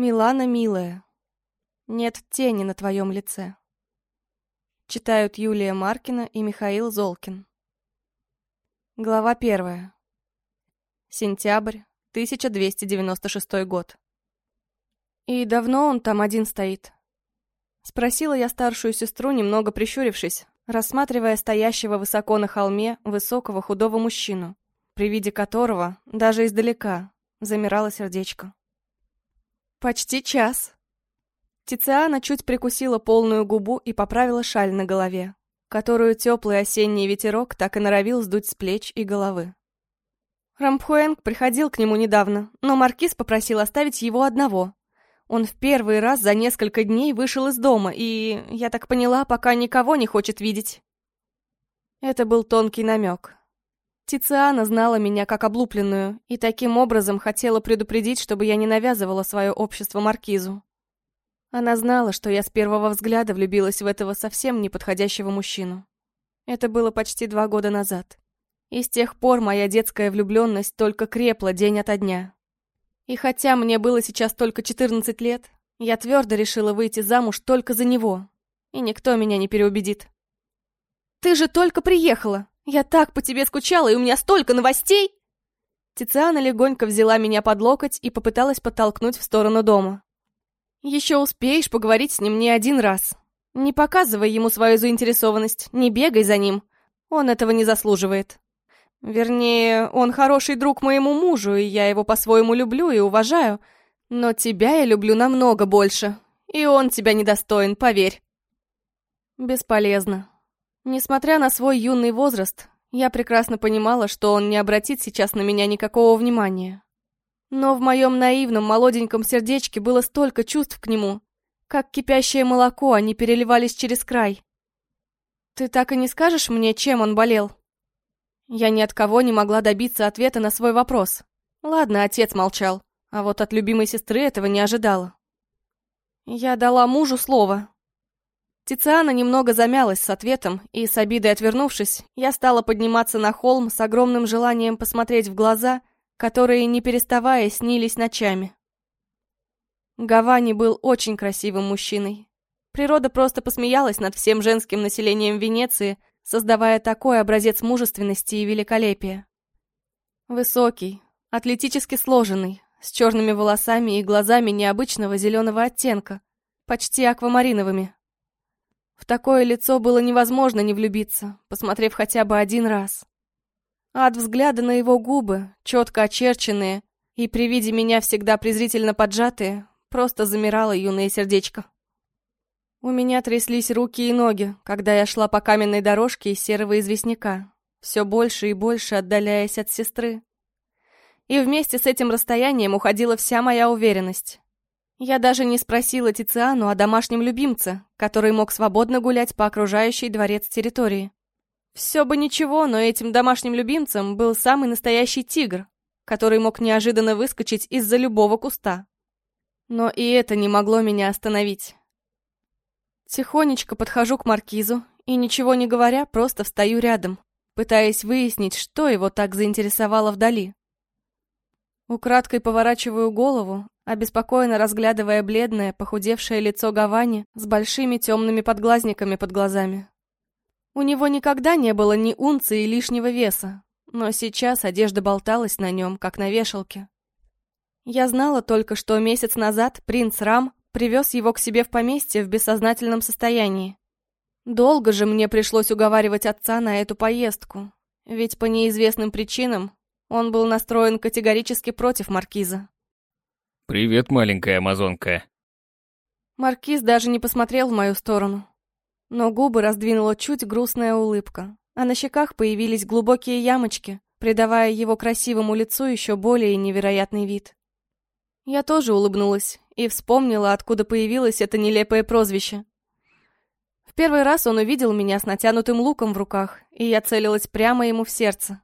Милана, милая, нет тени на твоем лице. Читают Юлия Маркина и Михаил Золкин. Глава первая. Сентябрь, 1296 год. И давно он там один стоит? Спросила я старшую сестру, немного прищурившись, рассматривая стоящего высоко на холме высокого худого мужчину, при виде которого, даже издалека, замирало сердечко. «Почти час». Тициана чуть прикусила полную губу и поправила шаль на голове, которую теплый осенний ветерок так и норовил сдуть с плеч и головы. Рампхуэнг приходил к нему недавно, но Маркиз попросил оставить его одного. Он в первый раз за несколько дней вышел из дома и, я так поняла, пока никого не хочет видеть. Это был тонкий намек, Тициана знала меня как облупленную и таким образом хотела предупредить, чтобы я не навязывала свое общество Маркизу. Она знала, что я с первого взгляда влюбилась в этого совсем неподходящего мужчину. Это было почти два года назад. И с тех пор моя детская влюбленность только крепла день ото дня. И хотя мне было сейчас только 14 лет, я твердо решила выйти замуж только за него. И никто меня не переубедит. «Ты же только приехала!» «Я так по тебе скучала, и у меня столько новостей!» Тициана легонько взяла меня под локоть и попыталась подтолкнуть в сторону дома. «Еще успеешь поговорить с ним не один раз. Не показывай ему свою заинтересованность, не бегай за ним. Он этого не заслуживает. Вернее, он хороший друг моему мужу, и я его по-своему люблю и уважаю. Но тебя я люблю намного больше, и он тебя недостоин, поверь». Бесполезно. Несмотря на свой юный возраст, я прекрасно понимала, что он не обратит сейчас на меня никакого внимания. Но в моем наивном молоденьком сердечке было столько чувств к нему. Как кипящее молоко, они переливались через край. «Ты так и не скажешь мне, чем он болел?» Я ни от кого не могла добиться ответа на свой вопрос. Ладно, отец молчал, а вот от любимой сестры этого не ожидала. Я дала мужу слово, Тициана немного замялась с ответом, и с обидой отвернувшись, я стала подниматься на холм с огромным желанием посмотреть в глаза, которые, не переставая, снились ночами. Гавани был очень красивым мужчиной. Природа просто посмеялась над всем женским населением Венеции, создавая такой образец мужественности и великолепия. Высокий, атлетически сложенный, с черными волосами и глазами необычного зеленого оттенка, почти аквамариновыми. В такое лицо было невозможно не влюбиться, посмотрев хотя бы один раз. А от взгляда на его губы, четко очерченные и при виде меня всегда презрительно поджатые, просто замирало юное сердечко. У меня тряслись руки и ноги, когда я шла по каменной дорожке из серого известняка, все больше и больше отдаляясь от сестры. И вместе с этим расстоянием уходила вся моя уверенность. Я даже не спросила Тициану о домашнем любимце, который мог свободно гулять по окружающей дворец территории. Все бы ничего, но этим домашним любимцем был самый настоящий тигр, который мог неожиданно выскочить из-за любого куста. Но и это не могло меня остановить. Тихонечко подхожу к маркизу и, ничего не говоря, просто встаю рядом, пытаясь выяснить, что его так заинтересовало вдали. Украдкой поворачиваю голову, обеспокоенно разглядывая бледное, похудевшее лицо Гавани с большими темными подглазниками под глазами. У него никогда не было ни унции лишнего веса, но сейчас одежда болталась на нем, как на вешалке. Я знала только, что месяц назад принц Рам привез его к себе в поместье в бессознательном состоянии. Долго же мне пришлось уговаривать отца на эту поездку, ведь по неизвестным причинам он был настроен категорически против маркиза. «Привет, маленькая амазонка». Маркиз даже не посмотрел в мою сторону. Но губы раздвинула чуть грустная улыбка, а на щеках появились глубокие ямочки, придавая его красивому лицу еще более невероятный вид. Я тоже улыбнулась и вспомнила, откуда появилось это нелепое прозвище. В первый раз он увидел меня с натянутым луком в руках, и я целилась прямо ему в сердце.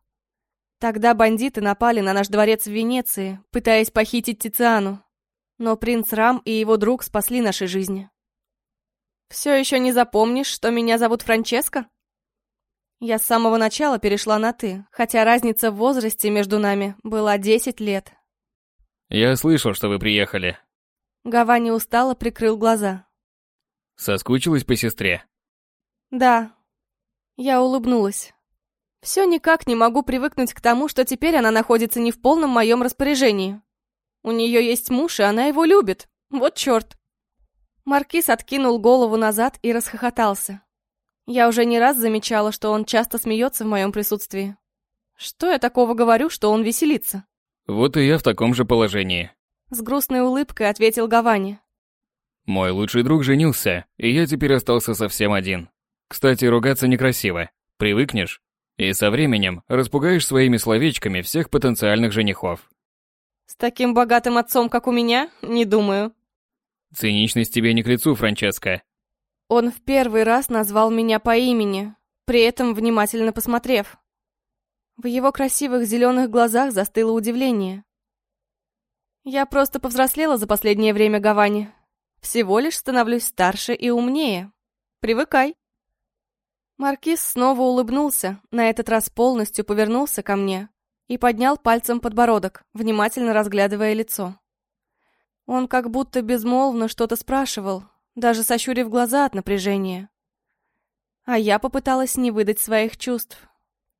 Тогда бандиты напали на наш дворец в Венеции, пытаясь похитить Тициану. Но принц Рам и его друг спасли наши жизни. Все еще не запомнишь, что меня зовут Франческо? Я с самого начала перешла на «ты», хотя разница в возрасте между нами была 10 лет. Я слышал, что вы приехали. Гавани устало прикрыл глаза. Соскучилась по сестре? Да. Я улыбнулась. Все никак не могу привыкнуть к тому, что теперь она находится не в полном моем распоряжении. У нее есть муж, и она его любит. Вот черт. Маркиз откинул голову назад и расхохотался. Я уже не раз замечала, что он часто смеется в моем присутствии. Что я такого говорю, что он веселится? Вот и я в таком же положении. С грустной улыбкой ответил Гавани. Мой лучший друг женился, и я теперь остался совсем один. Кстати, ругаться некрасиво. Привыкнешь, и со временем распугаешь своими словечками всех потенциальных женихов. С таким богатым отцом, как у меня, не думаю. Циничность тебе не к лицу, Франческа. Он в первый раз назвал меня по имени, при этом внимательно посмотрев. В его красивых зеленых глазах застыло удивление. Я просто повзрослела за последнее время, Гавани. Всего лишь становлюсь старше и умнее. Привыкай. Маркиз снова улыбнулся, на этот раз полностью повернулся ко мне и поднял пальцем подбородок, внимательно разглядывая лицо. Он как будто безмолвно что-то спрашивал, даже сощурив глаза от напряжения. А я попыталась не выдать своих чувств.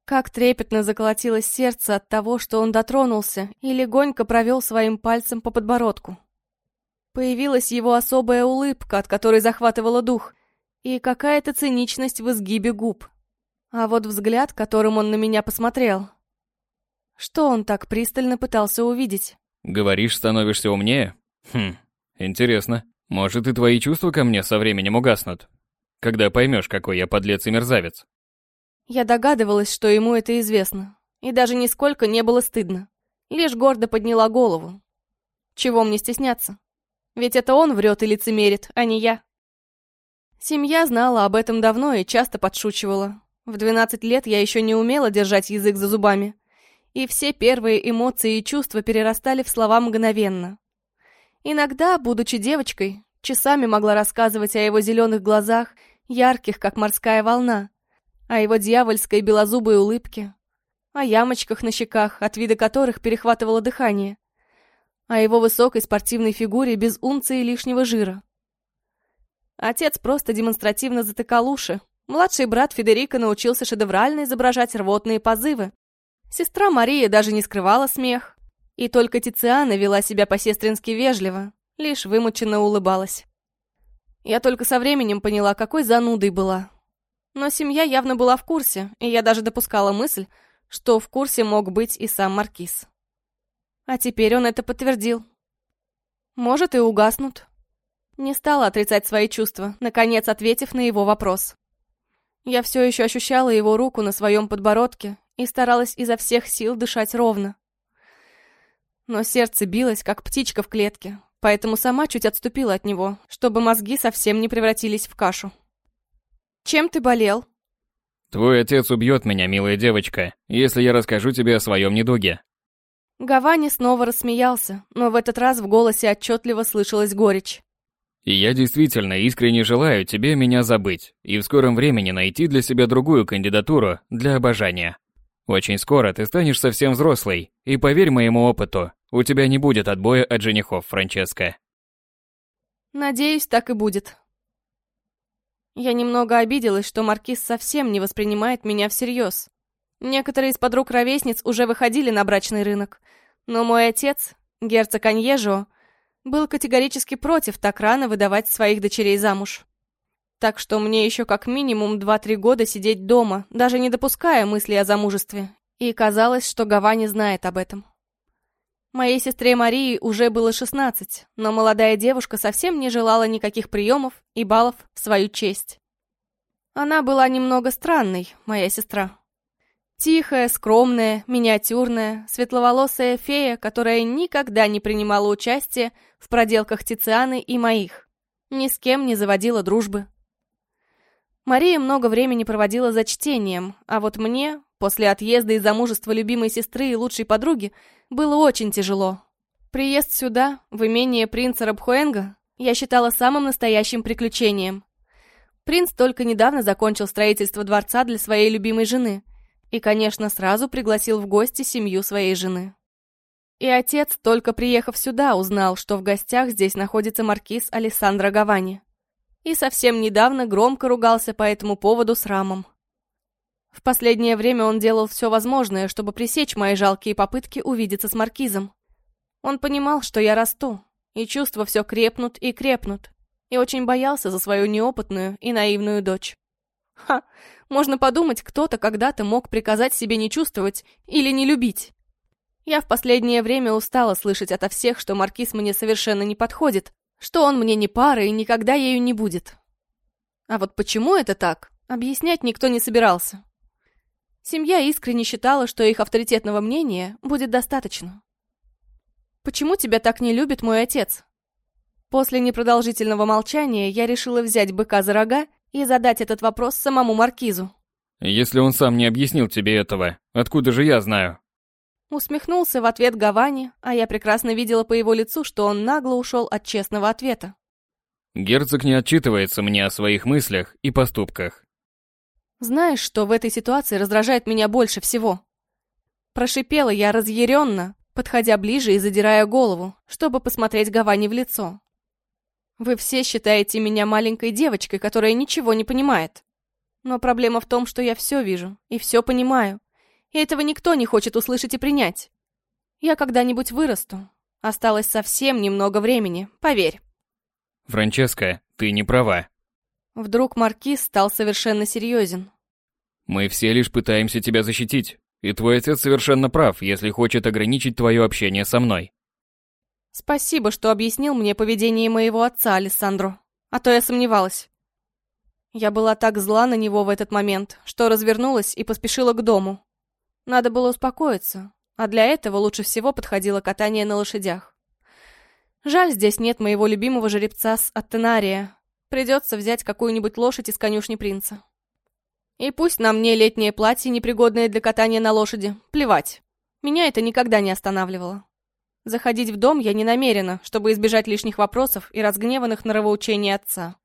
Как трепетно заколотилось сердце от того, что он дотронулся и легонько провел своим пальцем по подбородку. Появилась его особая улыбка, от которой захватывала дух — и какая-то циничность в изгибе губ. А вот взгляд, которым он на меня посмотрел. Что он так пристально пытался увидеть? Говоришь, становишься умнее? Хм, интересно. Может, и твои чувства ко мне со временем угаснут? Когда поймешь, какой я подлец и мерзавец. Я догадывалась, что ему это известно. И даже нисколько не было стыдно. Лишь гордо подняла голову. Чего мне стесняться? Ведь это он врет и лицемерит, а не я. Семья знала об этом давно и часто подшучивала. В 12 лет я еще не умела держать язык за зубами. И все первые эмоции и чувства перерастали в слова мгновенно. Иногда, будучи девочкой, часами могла рассказывать о его зеленых глазах, ярких, как морская волна, о его дьявольской белозубой улыбке, о ямочках на щеках, от вида которых перехватывало дыхание, о его высокой спортивной фигуре без унции лишнего жира. Отец просто демонстративно затыкал уши. Младший брат Федерико научился шедеврально изображать рвотные позывы. Сестра Мария даже не скрывала смех. И только Тициана вела себя по-сестрински вежливо, лишь вымученно улыбалась. Я только со временем поняла, какой занудой была. Но семья явно была в курсе, и я даже допускала мысль, что в курсе мог быть и сам Маркиз. А теперь он это подтвердил. Может, и угаснут. Не стала отрицать свои чувства, наконец ответив на его вопрос. Я все еще ощущала его руку на своем подбородке и старалась изо всех сил дышать ровно. Но сердце билось, как птичка в клетке, поэтому сама чуть отступила от него, чтобы мозги совсем не превратились в кашу. «Чем ты болел?» «Твой отец убьет меня, милая девочка, если я расскажу тебе о своем недуге». Гавани снова рассмеялся, но в этот раз в голосе отчетливо слышалась горечь. И я действительно искренне желаю тебе меня забыть и в скором времени найти для себя другую кандидатуру для обожания. Очень скоро ты станешь совсем взрослой, и поверь моему опыту, у тебя не будет отбоя от женихов, Франческа. Надеюсь, так и будет. Я немного обиделась, что Маркиз совсем не воспринимает меня всерьез. Некоторые из подруг-ровесниц уже выходили на брачный рынок, но мой отец, герцог Аньежо, был категорически против так рано выдавать своих дочерей замуж. Так что мне еще как минимум 2-3 года сидеть дома, даже не допуская мысли о замужестве. И казалось, что Гава не знает об этом. Моей сестре Марии уже было 16, но молодая девушка совсем не желала никаких приемов и баллов в свою честь. Она была немного странной, моя сестра. Тихая, скромная, миниатюрная, светловолосая фея, которая никогда не принимала участия в проделках Тицианы и моих. Ни с кем не заводила дружбы. Мария много времени проводила за чтением, а вот мне, после отъезда и замужества любимой сестры и лучшей подруги, было очень тяжело. Приезд сюда, в имение принца Рабхуэнга, я считала самым настоящим приключением. Принц только недавно закончил строительство дворца для своей любимой жены – и, конечно, сразу пригласил в гости семью своей жены. И отец, только приехав сюда, узнал, что в гостях здесь находится маркиз Алессандро Гавани. И совсем недавно громко ругался по этому поводу с Рамом. В последнее время он делал все возможное, чтобы пресечь мои жалкие попытки увидеться с маркизом. Он понимал, что я расту, и чувства все крепнут и крепнут, и очень боялся за свою неопытную и наивную дочь. Ха, можно подумать, кто-то когда-то мог приказать себе не чувствовать или не любить. Я в последнее время устала слышать ото всех, что маркиз мне совершенно не подходит, что он мне не пара и никогда ею не будет. А вот почему это так, объяснять никто не собирался. Семья искренне считала, что их авторитетного мнения будет достаточно. «Почему тебя так не любит мой отец?» После непродолжительного молчания я решила взять быка за рога и задать этот вопрос самому Маркизу. «Если он сам не объяснил тебе этого, откуда же я знаю?» Усмехнулся в ответ Гавани, а я прекрасно видела по его лицу, что он нагло ушел от честного ответа. Герцог не отчитывается мне о своих мыслях и поступках. Знаешь, что в этой ситуации раздражает меня больше всего? Прошипела я разъяренно, подходя ближе и задирая голову, чтобы посмотреть Гавани в лицо. Вы все считаете меня маленькой девочкой, которая ничего не понимает. Но проблема в том, что я все вижу и все понимаю. И этого никто не хочет услышать и принять. Я когда-нибудь вырасту. Осталось совсем немного времени, поверь. Франческа, ты не права. Вдруг Маркиз стал совершенно серьезен. Мы все лишь пытаемся тебя защитить. И твой отец совершенно прав, если хочет ограничить твое общение со мной. Спасибо, что объяснил мне поведение моего отца, Алессандро. А то я сомневалась. Я была так зла на него в этот момент, что развернулась и поспешила к дому. Надо было успокоиться, а для этого лучше всего подходило катание на лошадях. Жаль, здесь нет моего любимого жеребца с Аттенария. Придется взять какую-нибудь лошадь из конюшни принца. И пусть на мне летнее платье, непригодное для катания на лошади, плевать. Меня это никогда не останавливало. Заходить в дом я не намерена, чтобы избежать лишних вопросов и разгневанных норовоучений отца.